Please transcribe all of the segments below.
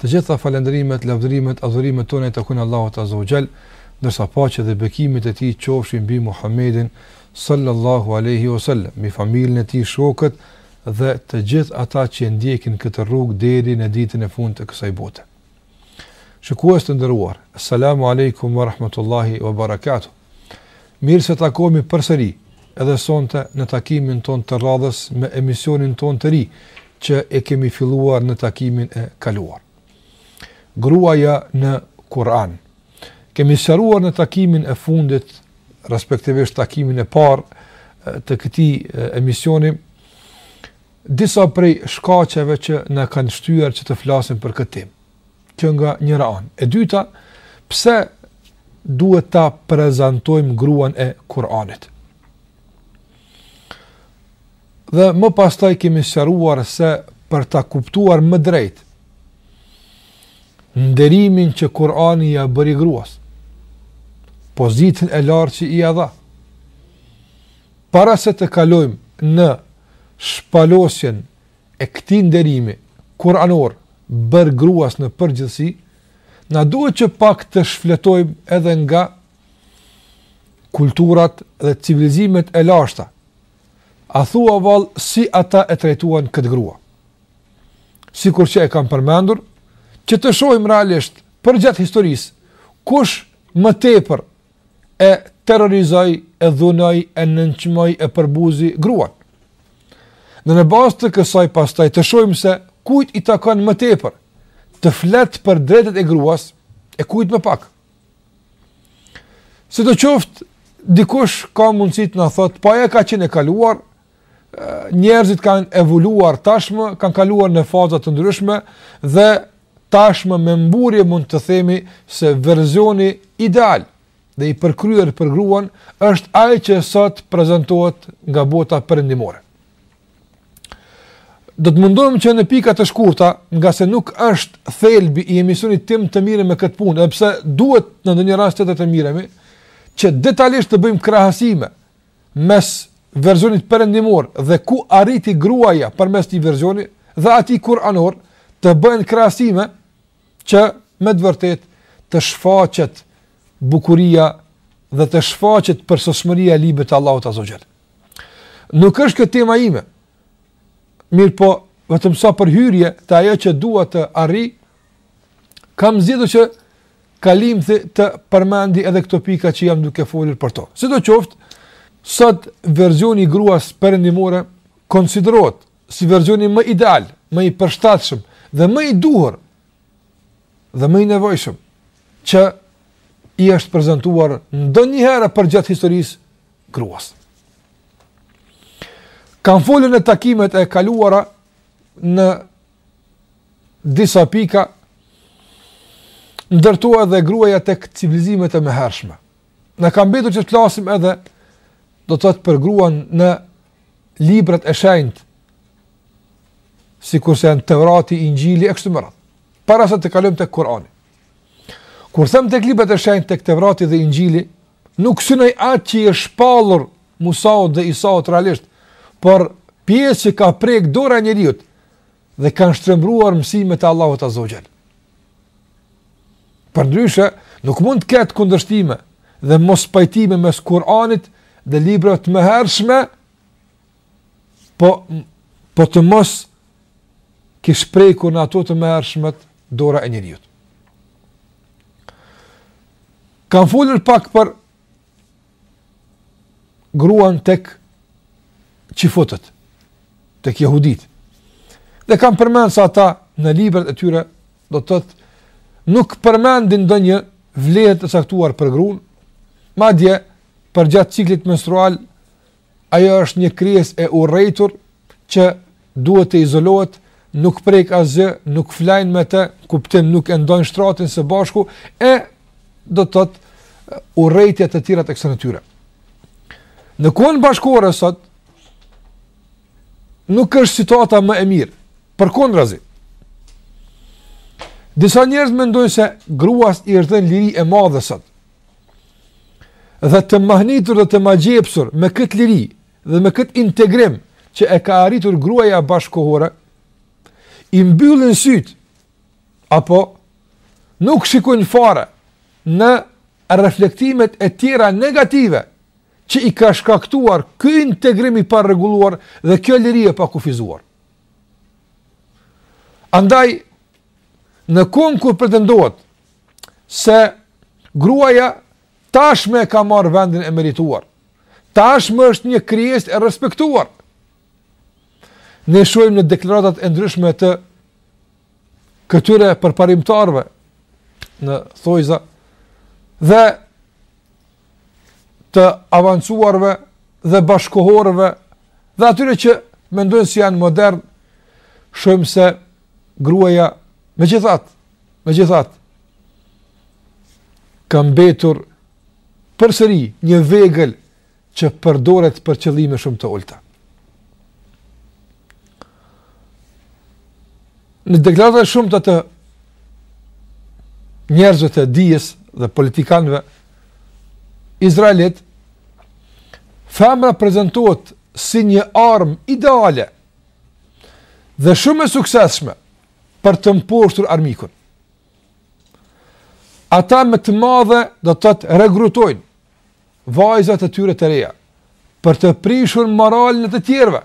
Të gjitha falënderimet, lavdërimet, adhurimet tona i takojnë Allahut Azza wa Jall, ndërsa paqja dhe bekimet e Tij qofshin mbi Muhammedin sallallahu alaihi wasallam, mbi familjen e tij, shokët dhe të gjithë ata që e ndjekin këtë rrugë deri në ditën e fundit të kësaj bote. Shikues të nderuar, Selamun alejkum wa rahmetullahi wa barakatuh. Mirë se takohemi përsëri edhe sonte në takimin tonë të radhës me emisionin tonë të ri që e kemi filluar në takimin e kaluar. Gruaja në Kur'an. Kemi sqaruar në takimin e fundit, respektivisht takimin e parë të këtij emisioni disa prej shkaqeve që na kanë shtyrë që të flasim për këtë temë. Që nga njëra anë. E dyta, pse duhet ta prezantojmë gruan e Kur'anit? Dhe më pastaj kemi sqaruar se për ta kuptuar më drejt nderimin që Kur'ani ia bëri gruas, pozitën e lartë që ia dha. Para se të kalojmë në shpalosjen e këtij nderimi kuranor bërë gruas në përgjithësi, na duhet që pak të shfletojmë edhe nga kulturat dhe civilizimet e lashta. A thua vallë si ata e trajtuan këtë grua? Sikur që e kam përmendur, që të shohim realisht përgjatë historisë, kush më tepër e terrorizoi, e dhunoi, e nënçmoi, e përbuzi gruan. Dhe në bazë të kësaj pastaj të shohim se kujt i takon më tepër të flet për drejtet e gruas e kujt më pak. Sidoqoftë, dikush ka mundësi të na thotë, po ajo ka qenë e kaluar, njerëzit kanë evoluar tashmë, kanë kaluar në faza të ndryshme dhe tashmë me mburrje mund të themi se versioni ideal dhe i përkryer për gruan është ai që sot prezantohet nga bota perëndimore. Do të mundohem që në pika të shkurta, ngase nuk është thelbi i emisionit tim të mirrem me këtë punë, edhe pse duhet në ndonjë rast të të mirremi, që detajisht të bëjmë krahasime mes versionit perëndimor dhe ku arriti gruaja përmes këtij versioni dhe atij kuranor të bëhen krahasime që me të vërtetë të shfaqet bukuria dhe të shfaqet përsosmëria e librit të Allahut Azza wa Jall. Nuk është kjo tema ime. Mirëpo, vetëm sa për hyrje te ajo që dua të arrij, Kam zgjedhur që kalimthi të përmendi edhe këto pika që jam duke folur për to. Sido qoftë, sot versioni i gruas perëndimore konsiderohet si versioni më ideal, më i përshtatshëm dhe më i duhur dhe më i nevojshëm që i është prezantuar ndonjëherë përgjatë historisë gruas. Kam folur në takimet e kaluara në disa pika ndër to edhe gruaja tek civilizimet e mëhershme. Na ka mbetur që të flasim edhe do të thotë për gruan në librat e shenjtë sikurse janë Tevrati, Injili e kështu me radhë. Para se të kalojmë tek Kurani. Kur them tek librat e shenjtë tek Tevrati dhe Injili, nuk synoj atë që i është shpallur Musaut dhe Isaut realisht, por pjesën që ka prek dora e njeriut, dhe kanë shtrembruar mësimet e Allahut Azza wa Jall. Përndryshe, nuk mund të ketë kundërshtime dhe mospajtime mes Kur'anit dhe librave të mëhershme, po të mos kish prekur në ato të mëhershmet dora e njeriut. Kam folur pak për gruan tek qifutët, tek jehudit. Dhe kam përmend se ata në librat e tyre do të thotë nuk përmendin ndonjë vlerë të caktuar për gruan, madje përgjatë ciklit menstrual Ajo është një krijesë e urrejtur që duhet të izolohet, nuk prek asgjë, nuk flajnë me të, kuptim nuk e ndojnë shtratin së bashku e do të thotë urrejtje të tjera të kësaj natyre. Në kohën bashkëkohore sot nuk është situata më e mirë, përkundrazi. Disa njerëz mendojnë se gruas i është dhënë liri e madhe sot. Dhe të mahnitur dhe të magjepsur me këtë liri dhe me këtë integrim që e ka arritur gruaja bashkëkohore, i mbyllin sytë, apo nuk shikojnë fare në reflektimet e tjera negative që i ka shkaktuar ky integrim i parregulluar dhe kjo liri e pakufizuar. Andaj, në kohën kur pretendohet se gruaja tashme ka marrë vendin e merituar. Tashme është një krijesë e respektuar. Ne shohim në deklaratat e ndryshme të këtyre përparimtarëve në thojza dhe të avancuarve dhe bashkëkohorëve dhe atyre që mendojnë si janë modern, shohim se gruaja megjithatë, Megjithatë, ka mbetur përsëri një vegël që përdoret për qëllime shumë të ulta. Në deklaratat e shumta të njerëzve të dijes dhe politikanëve izraelitë, femra prezentohet si një armë ideale dhe shumë e suksesshme për të mposhtur armikun. Ata me të madhe do të thotë regrutojnë vajzat e tyre të reja për të prishur moralin e të tjerve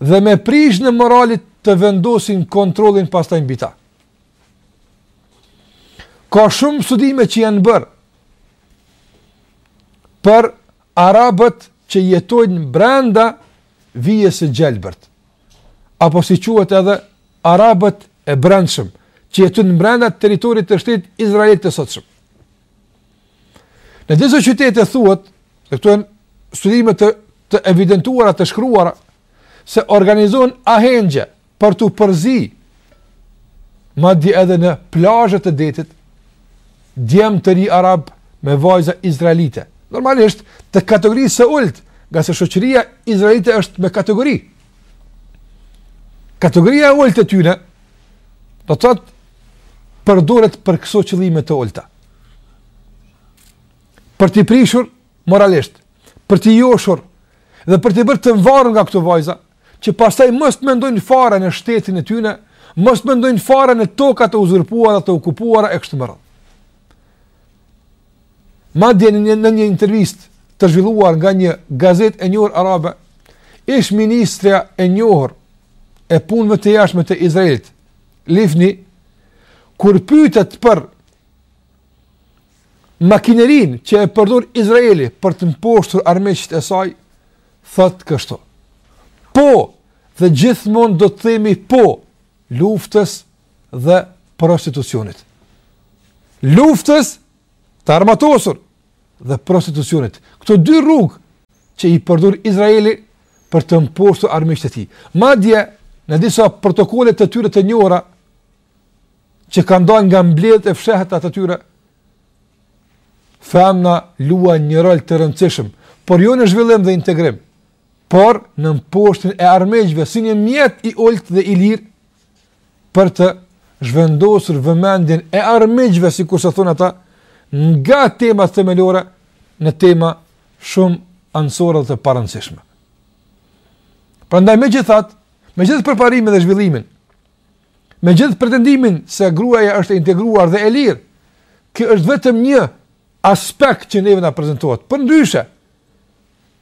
dhe me prishjen e moralit të vendosin kontrollin pastaj mbi ta. Ka shumë studime që janë bërë për arabët që jetojnë brenda vijës e gjelbërt, apo si quhen edhe arabët e brendshëm, që jetojnë brenda territorit të shtetit Izrael të sotshëm. Në disa qytete thuhet, e këto janë studime të evidentuara të shkruara se organizohen ahengje për t'u përzi madje edhe në plazhe të detit djem të rinj arabë me vajza izraelite. Normalisht të kategorisë së ulët, ngase shoqëria izraelite është me kategori. Kategoria e ulët e tyre do të thotë përdoret për këso qëllime të ulëta. Për t'i prishur moralisht, për t'i joshur dhe për t'i bërë të varur nga këto vajza, që pastaj mos të mendojnë fare në shtetin e tyne, mos të mendojnë fare në tokat e uzurpuara, të okupuara, e kështu me radhë. Madje në një, në një intervistë të zhvilluar nga një gazetë e njohur arabe, ish ministrja e njohur e punëve të jashtme të Izraelit, Livni, kur pyetet për makinerinë që e përdor Izraeli për të mposhtur armiqtë e saj, thotë kështu: Po, dhe gjithmonë do të themi po luftës dhe prostitucionit. Luftës të armatosur dhe prostitucionit. Këto dy rrugë që i përdor Izraeli për të mposhtur armiqtë e tij. Madje në disa protokolle të tyre të njohura që kanë dalë nga mbledhjet e fshehta të tyre, femra luan një rol të rëndësishëm, por jo në zhvillim dhe integrim, por në mposhtjen e armiqve, si një mjet i ulët dhe i lirë, për të zhvendosur vëmendjen e armiqve, sikurse thonë ata, nga temat themelore në tema shumë anësore dhe të parëndësishme. Prandaj megjithatë, me gjithë përparimin dhe zhvillimin, Me gjithë pretendimin se gruaja është e integruar dhe e lirë, kjo është vetëm një aspekt që neve na prezentohet. Përndryshe,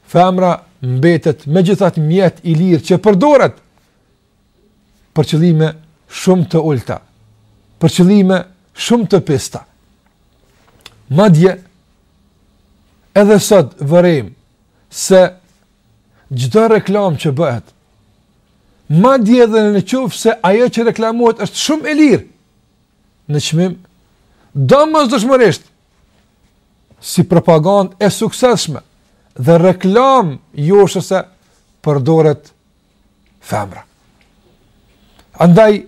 femra mbetet megjithatë mjet i lirë që përdoret për qëllime shumë të ulta, për qëllime shumë të pista. Madje, edhe sot vërejmë se çdo reklamë që bëhet, madje edhe në qoftë se ajo që reklamohet është shumë e lirë, në çmim, domosdoshmërisht, si propagandë e suksesshme, dhe reklamë joshëse përdoret femra. Andaj,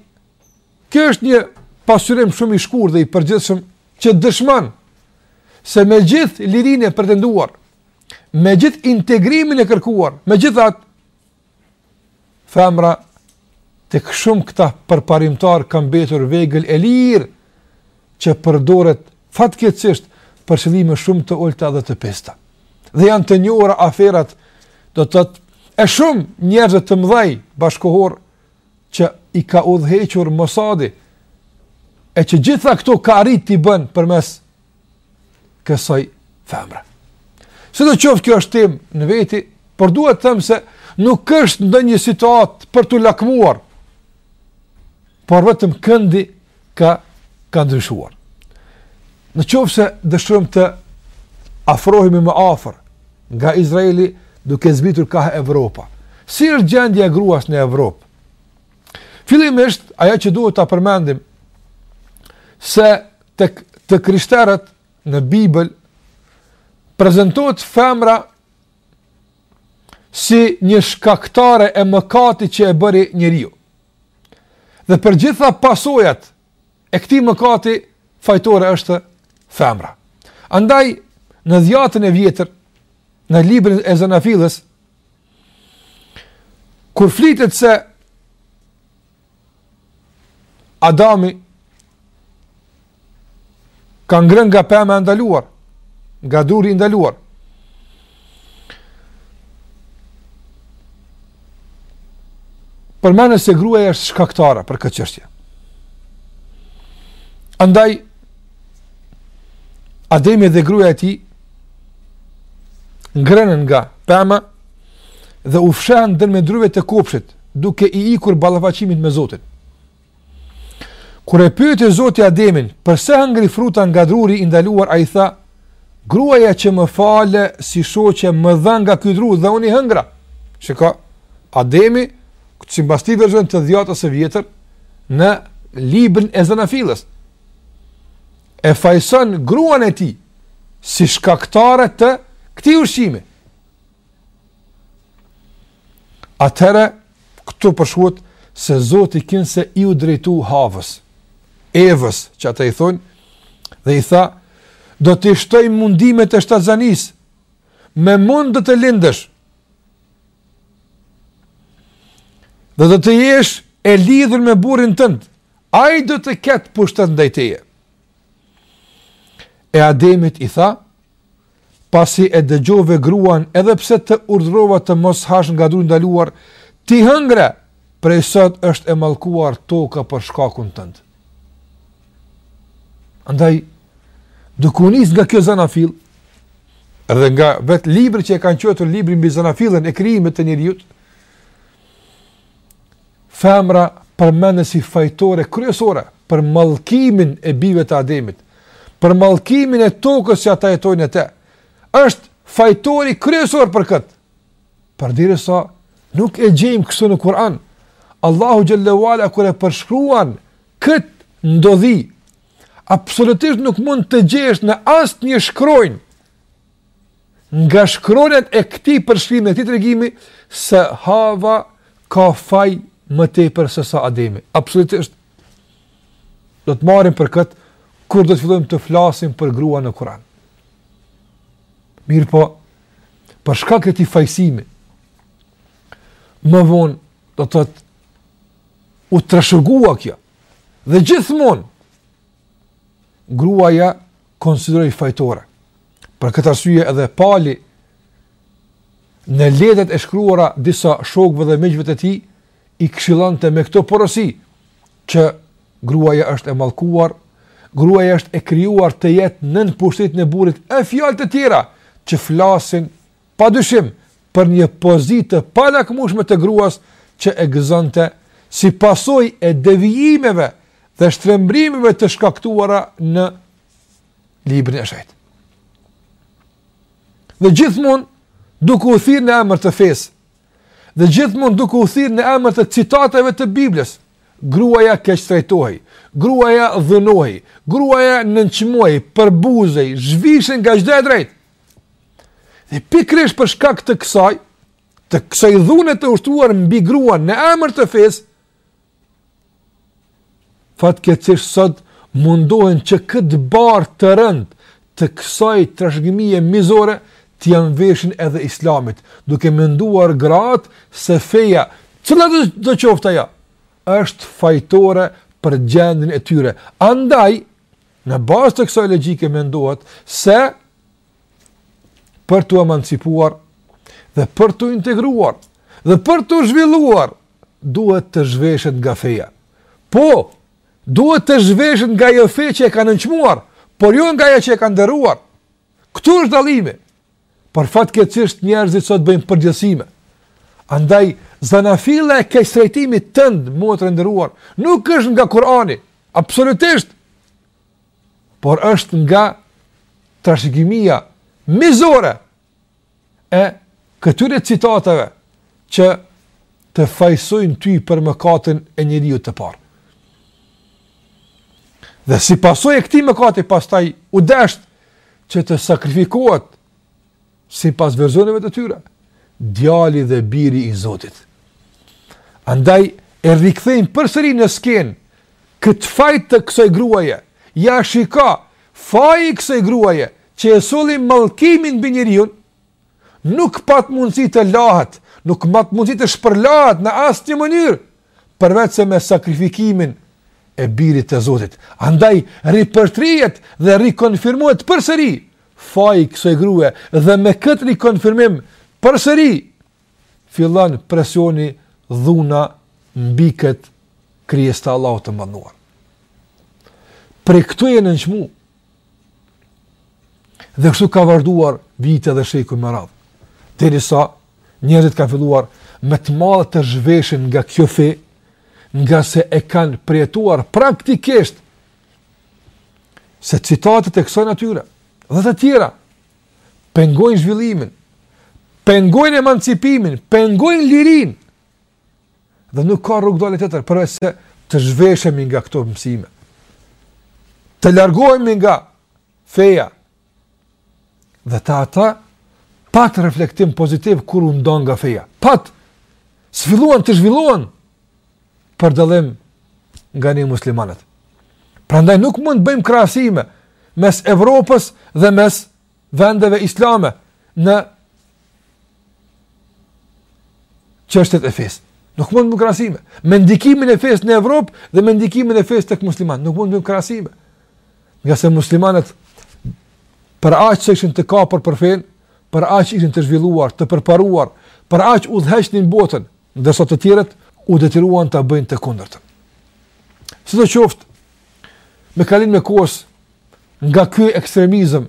kjo është një pasqyrim shumë i shkurt dhe i përgjithshëm që dëshmon se me gjithë lirinë e pretenduar me gjithë integrimin e kërkuar, megjithatë, femra tek shumë këta përparimtarë ka mbetur vegël e lirë që përdoret fatkeqësisht për qëllime shumë të ulta dhe të pista. Dhe janë të njohura aferat do të thotë e shumë njerëzve të mëdhenj bashkëkohorë që i ka udhëhequr Mosadi e që gjitha këto ka arrit t'i bën përmes kësaj femre. Sidoqoftë kjo është temë në veti, por duhet të them se nuk është ndonjë situatë për t'u lakmuar, por vetëm këndi ka, ka ndryshuar. Në qoftë se dëshirojmë të afrohemi më afër nga Izraeli duke zbritur ka Evropa. Si është gjendja e gruas në Evropë? Fillimisht, ajo që duhet ta përmendim, se Tek të krishterët në Bibël prezentohet femra si një shkaktare e mëkatit që e bëri njeriu. Dhe për gjitha pasojat e këtij mëkati fajtore është femra. Andaj në dhiatën e vjetër në librin e Zanafillës kur flitet se Adami ka ngrënë nga pema e ndaluar, nga druri i ndaluar. Përmendet se gruaja është shkaktare për këtë çështje. Andaj, Ademi dhe gruaja e tij ngrënën nga pema dhe u fshehën ndërmjet drurëve të kopshit, duke i ikur ballafaqimit me Zotin. Kur e pyeti Zoti Ademin, përse hëngri fruta nga druri i ndaluar, ai tha, gruaja që më fale si shoqe më dha nga ky dru dhe unë i hëngra. Që ka Ademi, këtu simbas këtij versioni të Dhiatës së Vjetër, në librin e Zanafillës, e fajëson gruan e tij, si shkaktare të këtij ushqimi. Atëherë, këtu përshkruhet se Zoti kinse iu drejtua Havës, Evës që ata i thonë, dhe i tha, do t'i shtoj mundimet e shtatzanisë, me mund do të lindësh, dhe do të jesh e lidhur me burrin tënd, ai do të ketë pushtet ndaj teje. E Ademit i tha, Pasi e dëgjove gruan, edhe pse të urdhërova të mos hash nga druri i ndaluar, ti hëngre, prej sot është e mallkuar toka për shkakun tënd. Andaj, duke u nis nga kjo zanafillë, edhe nga vetë libri që e kanë quajtur libri mbi zanafillën e krijimit të njeriut, Femra përmendet si fajtore kryesore për mallkimin e bijve të Ademit, për mallkimin e tokës që ata jetojnë në të. Është fajtori kryesor për këtë. Përderisa nuk e gjejmë kështu në Kur'an, Allahu xhelle ue ala kur e përshkruan këtë ndodhi absolutisht nuk mund të gjesh në asnjë shkronjë Nga shkronjat e këtij përshkrimi, e këtij tregimi, se Hava ka faj më tepër sesa Ademi. Absolutisht, do të marrim për këtë, kur do të fillojmë të flasim për gruan në Kuran. Mirëpo, për shkak të këtij fajësimi, më vonë, do të thotë u trashëgua kjo, dhe gjithmonë, gruaja konsiderohej fajtore. Për këtë arsye edhe Pali në letrat e shkruara disa shokëve dhe miqve të tij i këshillonte me këto porosi që gruaja është e mallkuar, gruaja është e krijuar të jetë nën pushtetin e burrit, e fjalë të tjera që flasin Padyshim, për një pozitë të palakmushme të gruas që e gëzonte si pasojë e devijimeve dhe shtrembrimeve të shkaktuara në librin e shenjtë. Dhe gjithmonë duke u thirrë në emër të fesë, dhe gjithmonë duke u thirrë në emër të citateve të Biblës, gruaja keqtrajtohej, gruaja dhunohej, gruaja nënçmohej, përbuzej, zhvishej nga çdo e drejtë. Dhe pikërisht për shkak të kësaj, të kësaj dhune të ushtruar mbi gruan në emër të fesë, fatkeqësisht sot mundohen që këtë barrë të rëndë të kësaj trashëgimie mizore t'ia mveshin edhe islamit, duke menduar gratë se feja, cilado qoftë ajo, është fajtore për gjendjen e tyre. Andaj, Në bazë të kësaj logjike mendohet se për t'u emancipuar dhe për t'u integruar dhe për t'u zhvilluar duhet të zhveshet nga feja. Po, duhet të zhveshet nga ajo fe që e ka nënçmuar, por jo nga ajo që e ka nderuar. Këtu është dallimi. Por fatkeqësisht njerëzit sot bëjnë përgjithësime. Andaj zanafilla e keqtrajtimit tënd motër e nderuar nuk është nga Kurani, absolutisht. Por është nga trashëgimia mizore e këtyre citateve që të fajësojnë ty për mëkatin e njeriut të parë. Dhe si pasojë e këtij mëkati pastaj u desht që të sakrifikohet sipas versioneve të tyre, djali dhe biri i Zotit. Andaj e rikthejmë përsëri në skenë, këtë faj të kësoj gruaje, ja shika, faji i kësoj gruaje, që e solli mallkimin mbi njeriun, nuk pat mundësi të lahet, nuk pat mundësi të shpërlahet në asnjë mënyrë, përveçse me sakrifikimin e birit të Zotit. Andaj, ripërtërihet dhe rikonfirmohet përsëri, faji i kësoj grue, dhe me këtë rikonfirmim përsëri, fillon presioni, dhuna mbi këtë krijesë të Allahut të madhëruar. Prej këtu je nënçmu, Dhe kështu ka vazhduar vite dhe shekuj me radhë. Derisa njerëzit kanë filluar me të madhe të zhveshin nga kjo fe, ngase e kanë përjetuar praktikisht se citatet e kësaj natyre dhe të tjera pengojnë zhvillimin, pengojnë emancipimin, pengojnë lirinë, Dhe nuk ka rrugëdalje tjetër përveçse të zhveshemi nga këto mësime. Të largohemi nga feja. Dhe te ata pat reflektim pozitiv kur u ndanë nga feja. Pat zhvillim, u zhvilluan për dallim nga ne muslimanët. Prandaj nuk mund të bëjmë krahasime mes Evropës dhe mes vendeve islame në çështjet e fesë. Nuk mund të bëjmë krahasime me ndikimin e fesë në Evropë dhe me ndikimin e fesë tek muslimanët, nuk mund të bëjmë krahasime. Ngase muslimanët për aq sa ishin të kapur për fenë, për aq ishin të zhvilluar, të përparuar, për aq udhëhiqnin botën, ndërsa të tjerët u detyruan ta bëjnë të kundërtën. Sidoqoftë, me kalimin e kohës nga ky ekstremizëm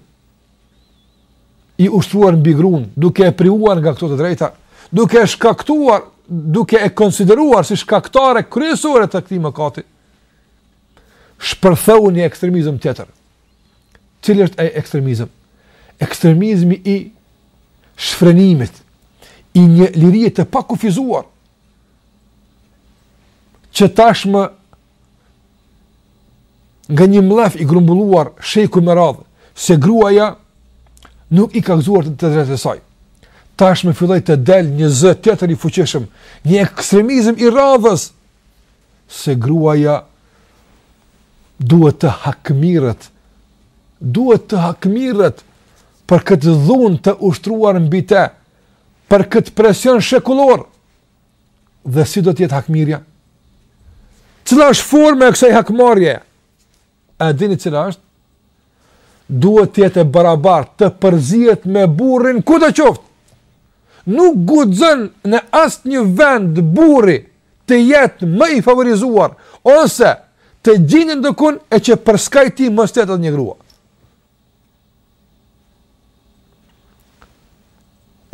i ushtruar mbi gruan, duke e privuar nga këto të drejta, duke e shkaktuar, duke e konsideruar si shkaktare kryesore të këtij mëkati. Shpërtheu një ekstremizëm tjetër. Cili është ai ekstremizëm? Ekstremizmi i shfrenimit i një lirie të pakufizuar që tashmë nga një mllef i grumbulluar shekuj me radhë, se gruaja nuk i ka gëzuar të drejtat e saj. Tashmë filloi të del një zë tjetër i fuqishëm, një ekstremizëm i radhës, se gruaja duhet të hakmirret, duhet të hakmirret për këtë dhunë të ushtruar mbi të, për këtë presion shekullor, Dhe si do të jetë hakmarrja? Cila është forma e kësaj hakmarrje? A dini cila është? Duhet të jetë e barabartë, të përzihet me burrin kudo qoftë. Nuk guxon në asnjë vend burri të jetë më i favorizuar ose të gjindet ndokund e që përskaj tij mos të jetë edhe një grua.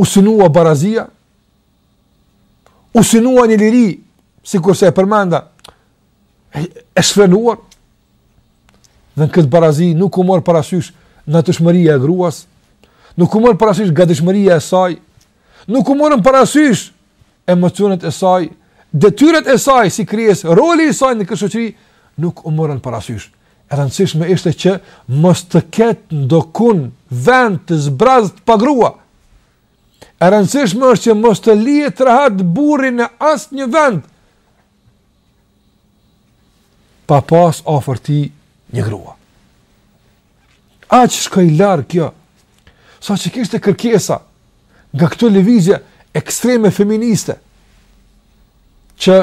u synua barazia, u synua një liri, sikurse e përmenda, e, e shfrenuar, dhe në këtë barazi nuk u mor parasysh natyrshmëria e gruas, nuk u mor parasysh gatishmëria e saj, Nuk u morën parasysh emocionet e saj, detyrat e saj si krijesë, roli i saj në këtë shoqëri nuk u morën parasysh. E rëndësishme ishte që mos të ketë ndokun vend të zbrazët pa grua. E rëndësishme është që mos të lihet rahat burri në asnjë vend pa pas afër ti një grua. Aq shkoi larg kjo, sa që kishte kërkesa nga këto lëvizje ekstreme feministe, që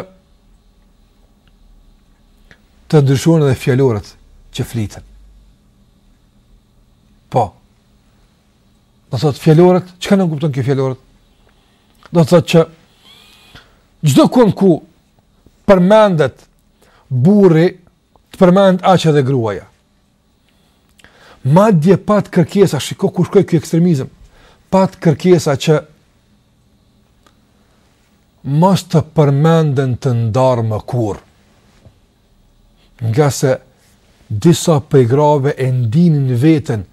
të ndryshojnë edhe fjalorët që fliten. Po. Do thot fjalorët, çka nënkupton kjo fjalorët? Do të thotë që çdo kund ku përmendet burri, të përmendet edhe gruaja. Madje pat kërkesa, shiko ku shkoi ky ekstremizëm. Pat kërkesa që mos të përmenden të ndarë më kurrë. Ngase disa prej grave e ndinin veten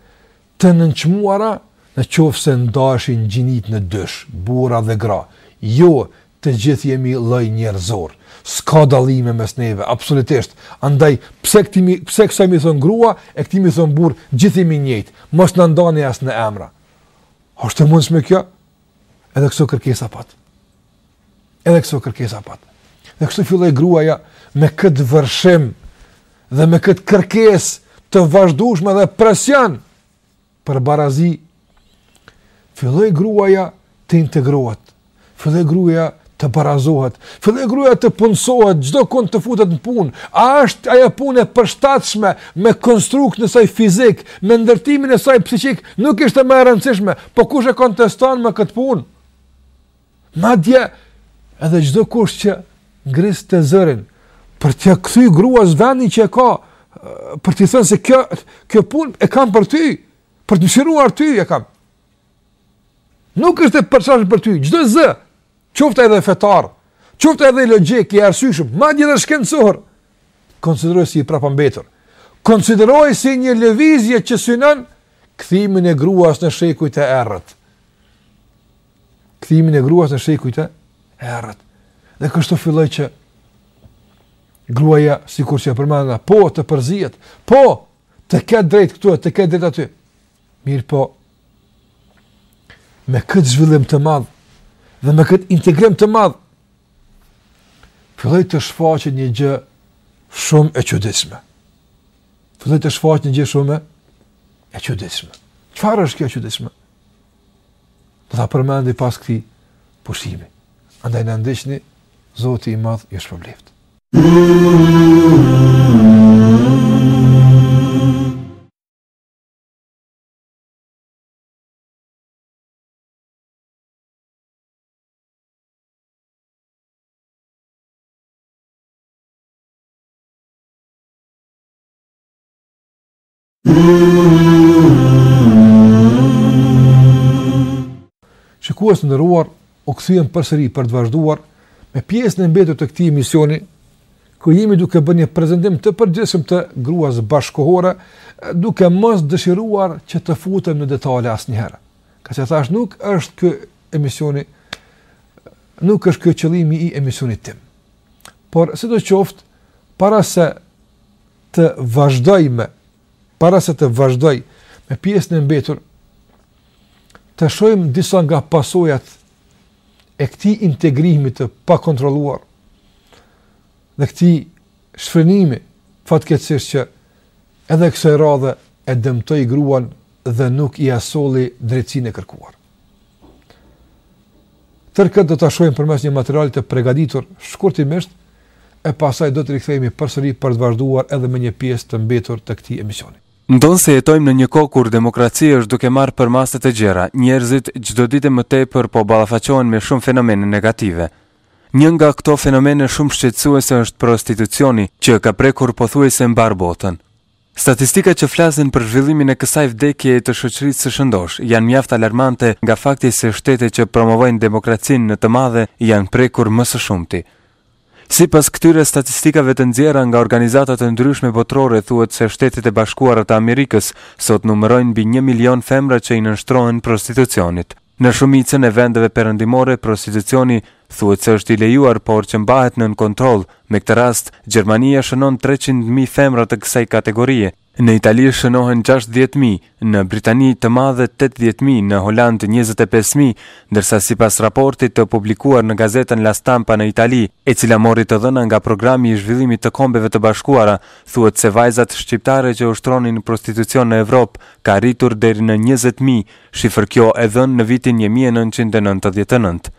Të nënçmuara, në qoftë se ndaheshin gjinitë në dysh, burra dhe gra, jo, të gjithë jemi lloj njerëzor, s'ka dallime mes neve, absolutisht, andaj, pse këtij me i, pse kësaj me i thënë grua, e këtij me i thënë burrë, gjithë jemi njëjtë, mos na ndani as në emra. A është e mundshme kjo? Edhe këso kërkesa pat. Edhe këso kërkesa pat. Dhe kështu filloi gruaja me këtë vërshim dhe me këtë kërkesë të vazhdushme dhe presion për barazi. Filloi gruaja të integrohet. Filloi gruaja të barazohet, filloi gruaja të punësohet, çdokund të futet në punë. A është ajo punë e përshtatshme me konstruktin e saj fizik, me ndërtimin e saj psikik, nuk ishte më e rëndësishme, po kush e konteston më këtë punë? Madje edhe çdokush që ngriste zërin për të kthy gruas vendin që e ka, për të thënë se kjo kjo punë e kam për ty, për të mëshiruar ty e kam. Nuk është e përshtatshme për ty çdo zë, qoftë edhe fetar, qoftë edhe logjik i arsyeshëm, madje edhe shkencor. Konsiderohej si i prapambetur. Konsiderohej si një lëvizje që synon kthimin e gruas në shekujt e errët. Kthimin e gruas në shekujt e errët. Dhe kështu filloi që gruaja sikur që e përmenda, po të përzihet, po të ketë drejt këtu, të ketë drejt aty. Mirpo me këtë zhvillim të madh dhe me këtë integrim të madh filloi të shfaqet një gjë shumë e çuditshme. Filloi të shfaqet një gjë shumë e çuditshme. Çfarë është kjo e çuditshme? Do ta përmendi pas këtij pushimi. Andaj na ndiqni, Zoti i Madh ju shpërbleftë. Shikues të nderuar, u kthyem përsëri për të vazhduar me pjesën e mbetur të këtij emisioni, ku jemi duke bërë një prezentim të përgjithshëm të gruas bashkëkohore, duke mos dëshiruar që të futemi në detale asnjëherë. Siç thashë nuk është ky emisioni, nuk është ky qëllimi i emisionit tim. Por, sidoqoftë, para se të vazhdojme para se të vazhdoj me pjesën e mbetur, të shohim disa nga pasojat e këtij integrimi të pakontrolluar dhe këtij shfrenimi fatkeqësisht që edhe kësaj radhe e dëmtoi gruan dhe nuk ia solli drejtësinë e kërkuar. Tërë këtë do ta shohim përmes një materiali të përgatitur shkurtimisht e pastaj do të rikthehemi përsëri për të vazhduar edhe me një pjesë të mbetur të këtij emisioni. Ndonëse jetojmë në një kohë kur demokracia është duke marrë përmasa të gjera, njerëzit çdo ditë e më tepër po ballafaqohen me shumë fenomene negative. Një nga këto fenomene shumë shqetësuese është prostitucioni, që ka prekur pothuajse mbarë botën. Statistikat që flasin për zhvillimin e kësaj vdekjeje të shoqërisë së shëndoshë janë mjaft alarmante nga fakti se shtetet që promovojnë demokracinë në të madhe janë prekur më së shumti. Sipas këtyre statistikave të nxjerra nga organizata të ndryshme botërore thuhet se Shtetet e Bashkuara të Amerikës sot numërojnë mbi një milion femra që i nënshtrohen prostitucionit. Në shumicën e vendeve perëndimore prostitucioni thuhet se është i lejuar, por që mbahet nën kontroll. Me këtë rast, Gjermania shënon treqind mijë femra të kësaj kategorie. Në Itali shënohen gjashtëdhjetë mijë, në Britani të Madhe tetëdhjetë mijë, në Holandë njëzet e pesë mijë, ndërsa sipas raportit të publikuar në gazetën La Stampa në Itali, e cila mori të dhëna nga Programi i Zhvillimit të Kombeve të Bashkuara, thuhet se vajzat shqiptare që ushtronin prostitucion në Evropë ka arritur deri në njëzet mijë Shifër kjo e dhënë në vitin një mijë e nëntëqind e nëntëdhjetë e nëntë.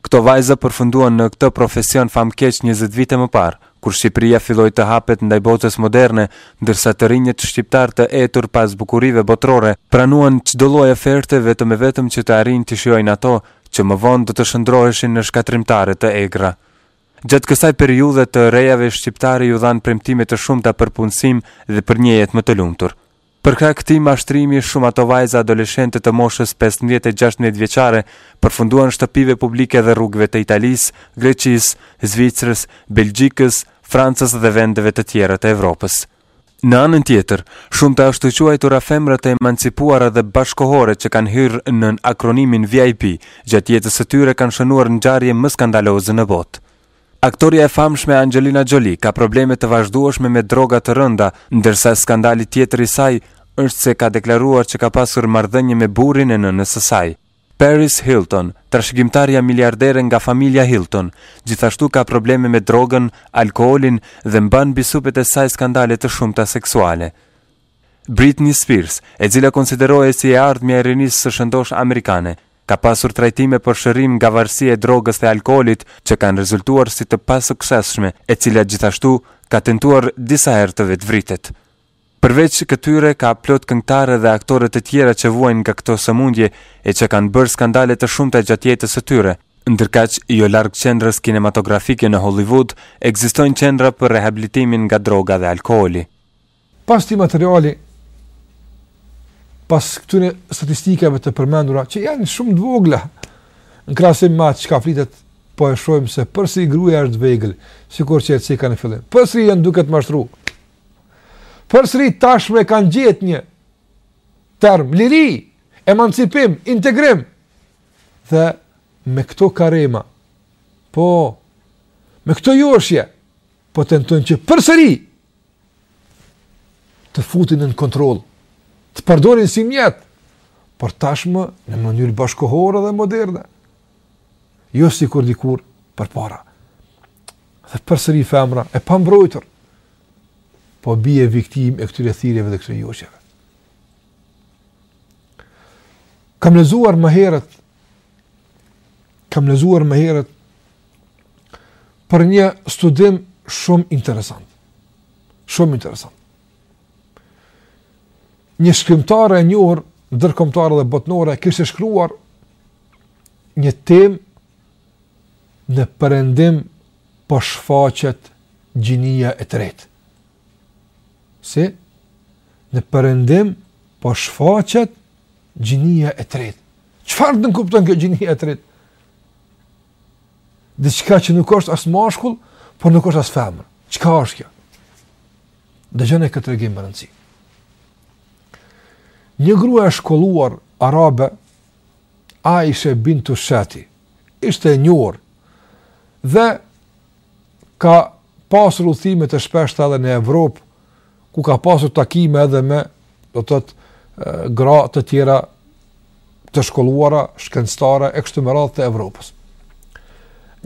Këto vajza përfunduan në këtë profesion famëkeq njëzet vite më parë, kur Shqipëria filloi të hapet ndaj botës moderne, ndërsa të rinjët shqiptarë të etur pas bukurive botërore, pranuan çdo lloj oferte vetëm e vetëm që të arrijnë t'i shijojnë ato, që më vonë do të shndërroheshin në shkatërrimtare të egra. Gjatë kësaj periudhe, të rejave shqiptare iu dhanë premtime të shumta për punësim dhe për një jetë më të lumtur. Për shkak të këtij mashtrimi shumë ato vajza adoleshente të moshës pesëmbëdhjetë e gjashtëmbëdhjetë vjeçare përfunduan shtëpive publike dhe rrugëve të Italisë, Greqisë, Zvicrës, Belgjikës, Francës dhe vendeve të tjera të Evropës. Në anën tjetër, shumë të ashtuquajtura femra të emancipuara dhe bashkëkohore që kanë hyrë nën akronimin VIP, gjatë jetës së tyre kanë shënuar ngjarje më skandaloze në botë. Aktorja e famshme Angelina Jolie ka probleme të vazhdueshme me droga të rënda, ndërsa skandali tjetër i saj është se ka deklaruar që ka pasur marrëdhënie me burrin e nënës së saj. Paris Hilton, trashëgimtarja miliardere nga familja Hilton, gjithashtu ka probleme me drogën, alkoolin dhe mban mbi supet e saj skandale të shumta seksuale. Britney Spears, e cila konsiderohej si e ardhmja e rinisë së shëndoshë amerikane, Ka pasur trajtime për shërim nga varësia e drogës dhe alkoolit që kanë rezultuar si të pasuksesshme, e cila gjithashtu ka tentuar disa herë të vetëvritet. Përveç këtyre ka plot këngëtare dhe aktore të tjera që vuajnë nga këto sëmundje e që kanë bërë skandale të shumta gjatë jetës së tyre. Ndërkaq, jo larg qendrës kinematografike në Hollywood, ekzistojnë qendra për rehabilitimin nga droga dhe alkooli. Pas këtij materiali, pas këtyre statistikave të përmendura, që janë shumë të vogla, në krahasim me atë çka flitet, po e shohim se përsëri gruaja është vegël, sikur që e ceka në fillim, përsëri janë duke të mashtru, përsëri tashmë kanë gjetë një term, liri, emancipim, integrim, dhe me këto karema, po, me këto joshje, po tentojnë që përsëri, të futin nën kontroll, të përdorin si mjet, por tashmë në mënyrë bashkëkohore dhe moderne. Jo sikur dikur përpara. Dhe përsëri femra e pambrojtur, po bie viktimë e këtyre thirjeve dhe këtyre joshjeve. Kam lezuar më herët, kam lezuar më herët për një studim shumë interesant. Shumë interesant. Një shkrimtare e njohur ndërkombëtare dhe botërore kishte shkruar një temë në perëndim po shfaqet gjinia e tretë. Si? Në perëndim po shfaqet gjinia e tretë. Çfarë nënkupton kjo gjinia e tretë? Diçka që nuk është as mashkull, por nuk është as femër. Çka është kjo? Dëgjoni këtë tregim me rëndësi. Një grua e shkolluar arabe, Aisha bintu Shati, ishte e njohur dhe ka pasur udhëtime të shpeshta edhe në Evropë, ku ka pasur takime edhe me, do të thotë, gra të tjera të shkolluara, shkencëtare e kështu me radhë të Evropës.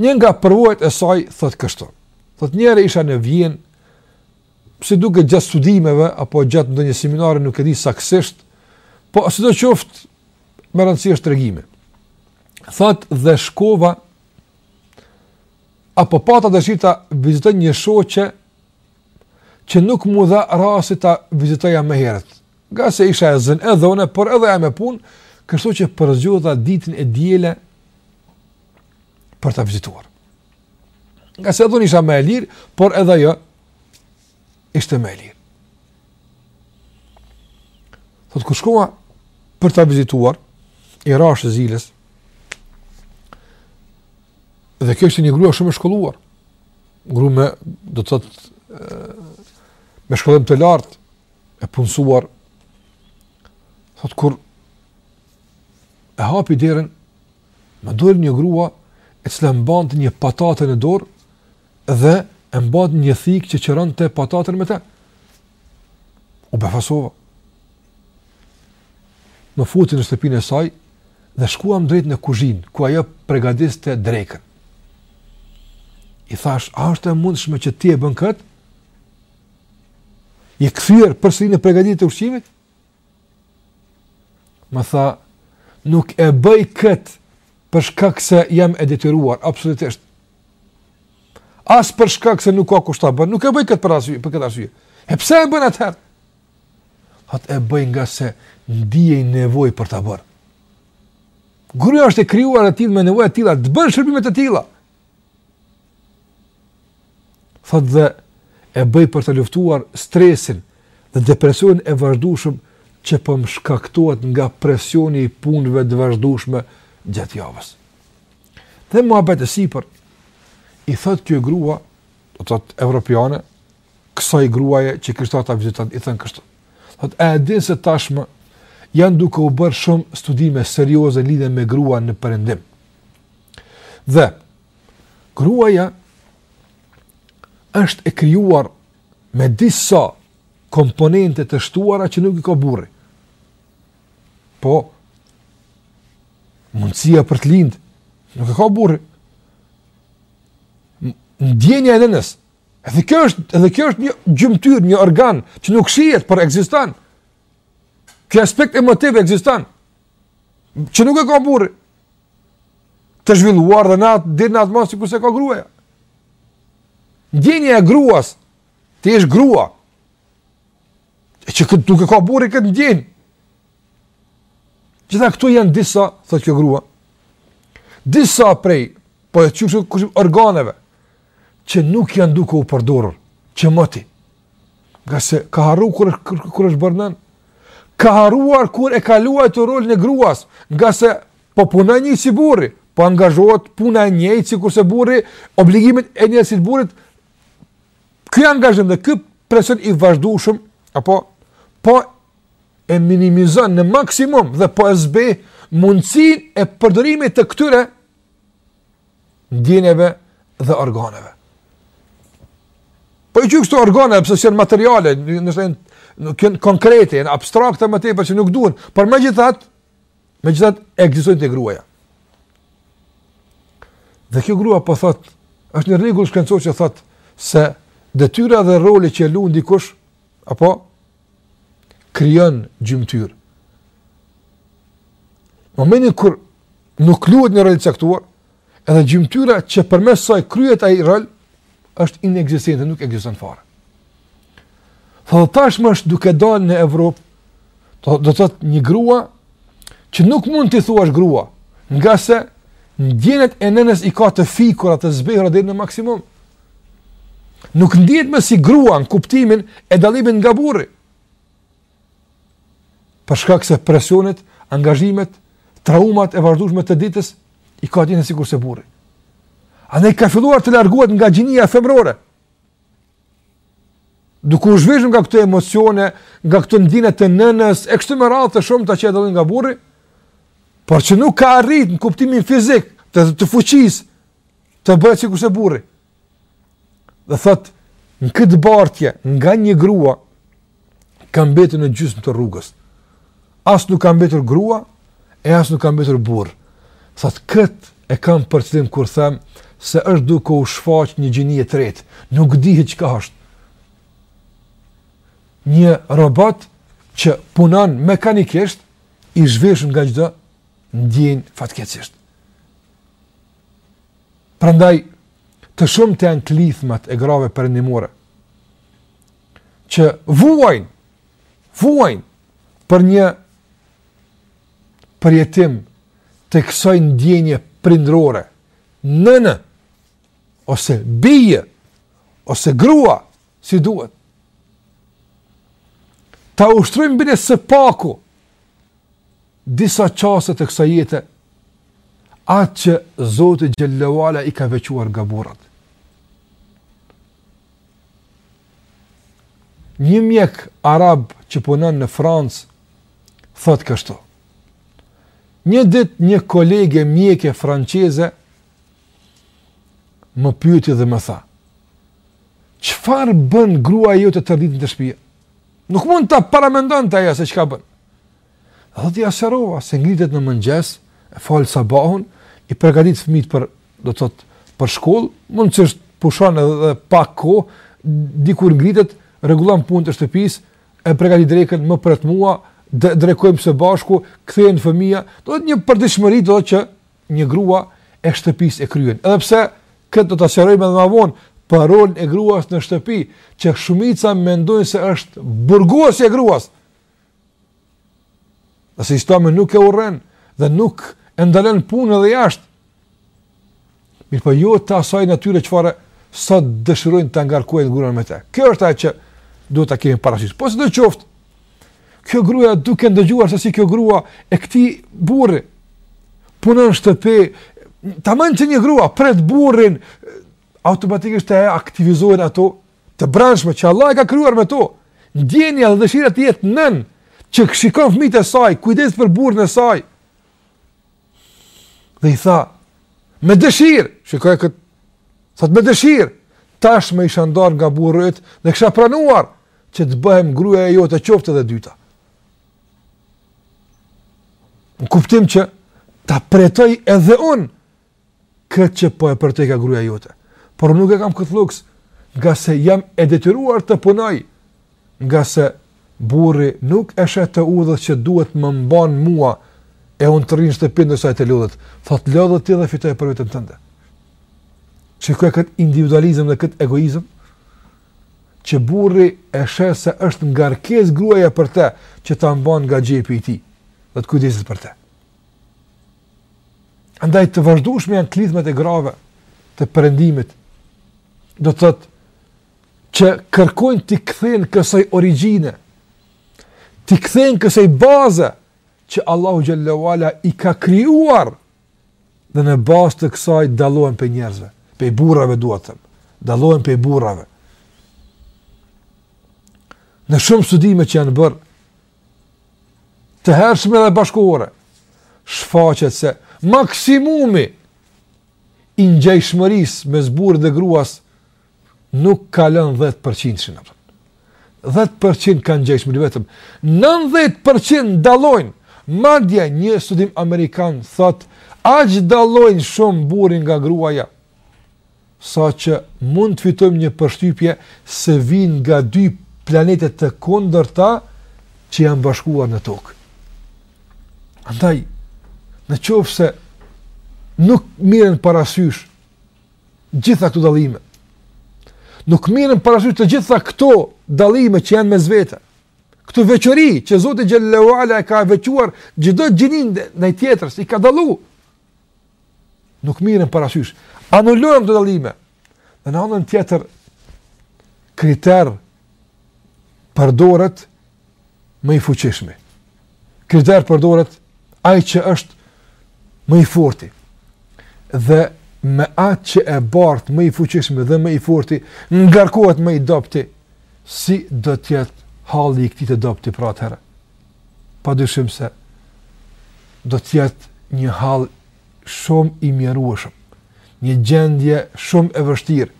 Një nga përvojat e saj thot kështu. Thot njëherë isha në Vjen, si duket gjatë studimeve apo gjatë ndonjë seminari nuk e di saksisht, po sidoqoftë me rëndësi është tregimi. Thot dhe shkova Apo pata dëshirë ta vizitoj një shoqe që nuk mu dha rasti ta vizitoja më herët. Nga se isha e zënë edhe unë, por edhe ajo me punë, kështu që përzgjodha ditën e diele për ta vizituar. Nga se edhe unë isha më e lirë, por edhe ajo ishte më e lirë. Thot kur shkova për ta vizituar i rashë ziles, Dhe kjo ishte një grua shumë e shkolluar. Grua me, do të thotë, me shkollim të lartë, e punësuar. Thotë, kur e hapi derën, më doli një grua, e cila mbante një patate në dorë, dhe e mbante një thikë që qëronte pataten me te. U befasova. Më futi në shtëpinë e saj dhe shkuam drejt në kuzhinë, ku ajo pregadiste drekën. I thash, a është e mundshme që ti e bën këtë? Je kthyer përsëri në përgatitje të ushqimit? Më tha, nuk e bëj këtë për shkak se jam e detyruar, absolutisht. As për shkak se nuk ka kush ta bën, nuk e bëj këtë për arsye, për këtë arsye. E pse e bën atë? Tha e bëj nga se ndiej nevojë për ta bërë. Gruaja është e krijuar e tillë me nevoja të tilla, të bën shërbime të tilla. Thotë dhe e bëj për të luftuar stresin dhe depresionin e vazhdueshëm që po më shkaktohet nga presioni i punëve të vazhdueshme gjatë javës. Dhe në muhabet e sipër i thotë kjo grua, do të thotë evropiane, kësaj gruaje që kish shku ta viziton i thotë kështu. Thotë, "A e din se tashmë janë duke u bërë shumë studime serioze lidhje me gruan në perëndim?" Dhe Gruaja është e krijuar me disa komponente të shtuara që nuk i ka burri. Po, mundësia për të lindë, nuk e ka burri. Ndjenja e nënës, edhe kjo është, edhe kjo është një gjymtyrë, një organ, që nuk shihet, por ekziston. Ky aspekt emotiv ekziston, që nuk e ka burri. të zhvilluar dhe në atë, dhe në atë masë sikurse ka gruaja. Ndjenja e gruas, të jesh grua, e që këtë nuk e ka burri këtë ndjenjë. Gjitha këto janë disa, thot kjo grua, disa prej, po e quash organeve, që nuk janë duke u përdorur, që moti. Ngase ka harru kur është, kur është bërë nënë, ka harruar kur e ka luajtur rolin e gruas, ngase po punon njëjt si burri, po angazhohet puna e njëjtë sikurse burri, obligimet e njëjta si të burrit. Ky angazhim dhe ky presion i vazhdueshëm apo po e minimizon në maksimum dhe po e zbeh mundësinë e përdorimit të këtyre ndjenjeve dhe organeve. Po i quaj këto organe, pse s'janë materiale, nuk janë konkrete, janë abstrakte më tepër që nuk duken, por megjithatë, megjithatë ekzistojnë te gruaja. Dhe kjo grua po thot, është një rregull shkencor që thot, se detyra dhe roli që luan dikush, apo, krijon gjymtyrë. Momentin kur nuk luhet një rol i caktuar, edhe gjymtyra që përmes saj kryhet ai rol është inekzistente, nuk ekziston fare. Thotë tashmë është duke dalë në Evropë, do të thotë një grua që nuk mund t'i thuash grua, ngase ndjenjat e nënës i ka të fikura të zbehura deri në maksimum. Nuk ndihet më si grua në kuptimin e dallimit nga burri. Për shkak se presionet, angazhimet, traumat e vazhdueshme të ditës i ka njëjt sikurse burri. Andaj ka filluar të largohet nga gjinia femrore? Duke u zhveshur nga këto emocione, nga këto ndjenja të nënës, e kështu me radhë të shumta që e dallojnë nga burri, por që nuk ka arrit në kuptimin fizik të, të fuqisë, të bëhet sikurse burri. Dhe thot, në këtë bartje, nga një grua, kam mbetur në gjysmë të rrugës. As nuk kam mbetur grua, e as nuk kam mbetur burrë. Thot, këtë e kam për qëllim kur them, se është duke u shfaq një gjini e tretë. Nuk dihet çka është. Një robot që punon mekanikisht, i zhveshur nga çdo ndjenjë fatkeqësisht. Prandaj të shumta janë klithmat e grave perëndimore që vuajnë vuajnë për një përjetim të kësaj ndjenje prindrore nënë ose bijë ose grua si duhet ta ushtrojmë bile së paku Disa çaste të kësaj jete, ato që Zoti xhelle ue ala i ka veçuar nga burrat. Një mjek arab që punon në Francë thot kështu. Një ditë një kolege mjeke franceze më pyeti dhe më tha: "Çfarë bën gruaja jote tërë ditën në shtëpi?" Nuk mund ta paramendonte ajo se çka bën. Thotë ia sqarova se ngritet në mëngjes, e fal sabahun, i përgatit fëmijët për, do të thotë, për shkollë, mund të jetë pushon edhe pak kohë, dikur ngritet, rregullon punën e shtëpisë, e përgatit drekën, më pret mua, drekojmë së bashku, kthehen fëmija, do të thotë një përditshmëri do të thotë që një grua e shtëpisë e kryen. Edhe pse këtë do ta sqarojmë edhe më vonë, për rolin e gruas në shtëpi, që shumica mendojnë se është burgosje e gruas. Edhe pse islami nuk e urren dhe nuk e ndalon punën edhe jashtë. Mirëpo jo të asaj natyre çfarë sot dëshirojnë ta ngarkojnë gruan me të. Kjo është ajo që duhet ta kemi parasysh. Po sido qoftë, kjo gruaja duke ndëgjuar se si kjo grua e këti burri punon n'shtëpi, tamam që një grua pret burrin automatikisht i aktivizohen ato të brendshme që Allahu e ka krijuar me to, ndjenja dhe dëshira të jetë nënë që shikon fëmijët e saj, kujdeset për burrin e saj. Dhe i tha, me dëshirë, shikoje këtë, thot me dëshirë, tashmë isha ndar nga burri dhe kisha pranuar që të bëhem gruaja e jote qoftë edhe e dyta. Në kuptim që ta përjetoj edhe unë këtë që po e përjetka gruaja jote. Por nuk e kam këtë luks, ngase jam e detyruar të punoj, ngase burri nuk e sheh të udhës që të më mban mua, e unë të rri në shtëpi dhe ai të lodhet, thot lodhu ti dhe fito për veten tënde. Shikoje këtë individualizm dhe këtë egoizm, që burri e sheh se është ngarkesë gruaja për te, që ta mban nga xhepi i tij, dhe të kujdeset për te. Andaj të vazhdueshme janë klithmet e grave të perëndimit. Do të thotë që kërkojnë t'i kthehen kësaj origjine, t'i kthehen kësaj baze që Allahu xhelle ue ala i ka krijuar dhe në bazë të kësaj dallohen prej njerëzve, prej burrave dua të them, dallohen prej burrave. Në shumë studime që janë bërë të hershme dhe bashkëkohore, shfaqet se maksimumi i ngjajshmërisë mes burrit dhe gruas nuk kalon 10%-shin a. 10% kanë ngjajshmëri vetëm. 90% dallojnë. Madje një studim amerikan thotë, aq dallojnë shumë burri nga gruaja, sa që mund të fitojmë një përshtypje se vijnë nga dy planete të kundërta që janë bashkuar në tokë. Andaj, në qoftë se nuk merren parasysh gjitha këto dallime, nuk merren parasysh të gjitha këto dallime që janë mes vete, këto veçori që Zoti xhele ue ala e ka veçuar çdo gjini ndaj tjetrës, i ka dallu, Nuk merren parasysh. Anulohen këto dallime. Dhe në anën tjetër, kriter përdoret më i fuqishmi. Kriter përdoret ai që është më i forti. Dhe me atë që e bart më i fuqishmi dhe më i forti, ngarkohet më i dobëti, si do të jetë halli i këtij të dobëti pra atëherë. padyshim se do të jetë një hall shumë i mjerueshëm, një gjendje shumë e vështirë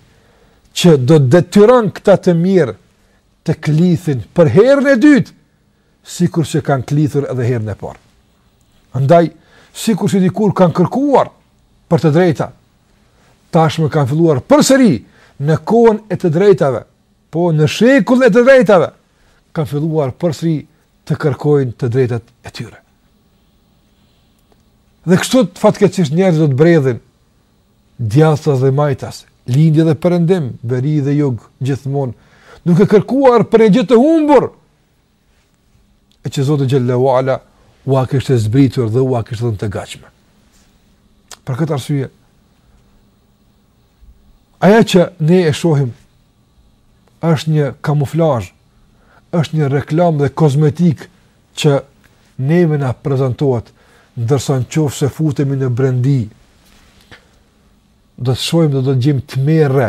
që do t'i detyron këta të mjerë të klithin për herën e dytë, sikurse kanë klithur edhe herën e parë. Andaj, sikurse dikur kanë kërkuar për të drejta, tashmë kanë filluar përsëri në kohën e të drejtave, po në shekullin e të drejtave, kanë filluar përsëri të kërkojnë të drejtat e tyre. Dhe kështu fatkeqësisht njerëzit do të bredhin djathtas dhe majtas, lindje dhe perëndim, veri dhe jug, gjithmonë duke kërkuar për një gjë të humbur. E që Zoti xhele ue ala ua kishte zbritur dhe ua kishte dhënë të gatshme. Për këtë arsye Ajo që ne e shohim është një kamuflazh, është një reklamë dhe kozmetikë që neve na prezentohet, ndërsa në qoftë se futemi në brendi, do të shohim dhe do të gjejmë tmerre,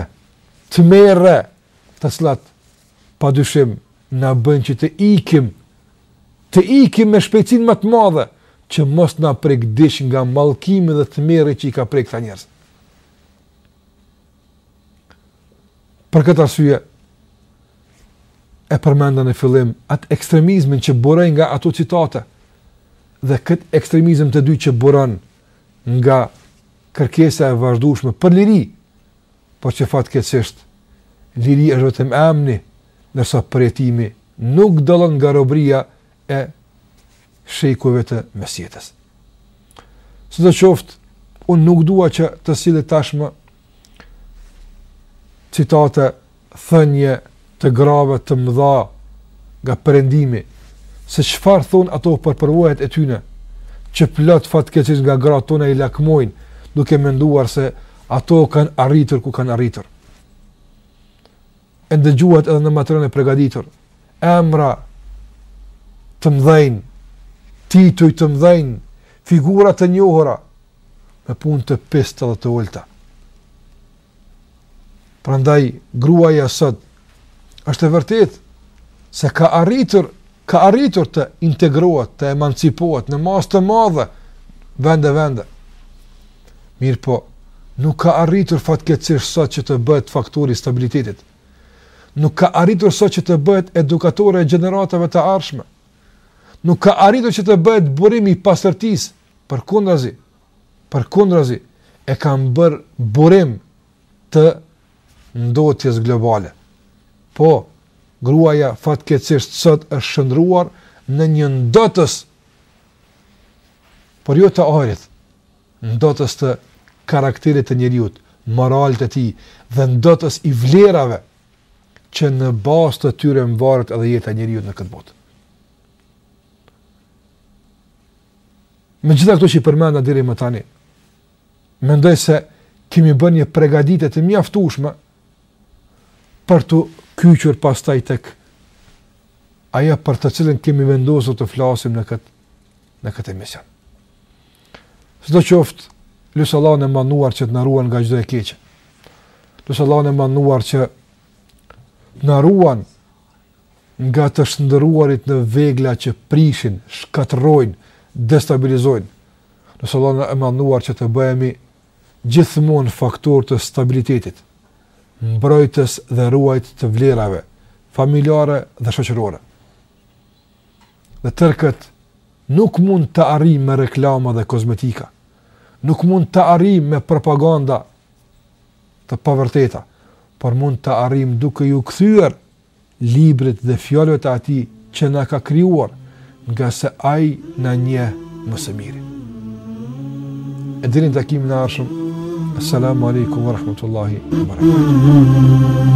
tmerre, të cilat pa dyshim na bëjnë që të ikim, të ikim me shpejtësinë më të madhe, që mos na prek diçka nga mallkimi dhe tmerri që i ka prek këta njerëz. Për këtë arsye e përmenda në fillim atë ekstremizmin që buron nga ato citate dhe këtë ekstremizëm të dytë që buron nga kërkesa e vazhdueshme për liri por që fatkeqësisht liria është vetëm emri, ndërsa përjetimi nuk dallon nga robëria e shekujve të mesjetës. Sido qoftë, unë nuk dua që të sjell tashmë citate, thënie, të grave të mëdha nga perëndimi, se çfarë thonë ato për përvojat e tyre, që plot fatkeqësisht nga gratë tona i lakmojnë, duke menduar se ato kanë arritur ku kanë arritur. E ndëgjuat edhe në materialin e përgatitur, emra të mëdhenj, tituj të mëdhenj, figura të njohura me punë të pista dhe të ulëta. Prandaj gruaja sot është e vërtetë se ka arritur ka arritur të integrohet, të emancipohet në masë të madhe vende-vende. Mirëpo, nuk ka arritur fatkeqësisht sot që të bëhet faktori i stabilitetit. Nuk ka arritur sot që të bëhet edukatore e gjeneratave të ardhshme. Nuk ka arritur që të bëhet burim i pastërtisë, përkundrazi, përkundrazi e kanë bërë burim të ndotjes globale. Po, gruaja fatkeqësisht sot është shndërruar në një ndotës por jo të ajrit, ndotës të karakterit të njeriut, moralit të tij dhe ndotës i vlerave që në bazë të tyre mvaret edhe jeta e njeriut në këtë botë. Me gjithë këto që i përmenda deri më tani, mendoj se kemi bërë një pregaditje të mjaftueshme për t'u kyçur pastaj tek ajo për të cilën kemi vendosur të flasim në këtë, në këtë emision. Sido qoftë, lus Allahun e Madhëruar që të na ruajë nga çdo e keqe. Lus Allahun e Madhëruar që të na ruajë Nga të shndërruarit në vegla që prishin, shkatërrojnë, destabilizojnë. Lus Allahun e Madhëruar që të bëhemi gjithmonë faktorë të stabilitetit, mbrojtës dhe ruajtës të vlerave familjare dhe shoqërore. Dhe tërë këtë nuk mund ta arrijmë me reklama dhe kozmetika. Nuk mund ta arrijmë me propaganda të pavërteta, por mund ta arrijmë duke iu kthyer librit dhe fjalëve të Atij që na ka krijuar, ngase Ai na njeh më së miri. E deri në takimin e ardhshëm. Assalamu alaikum wa rahmatullahi wa barakatuh.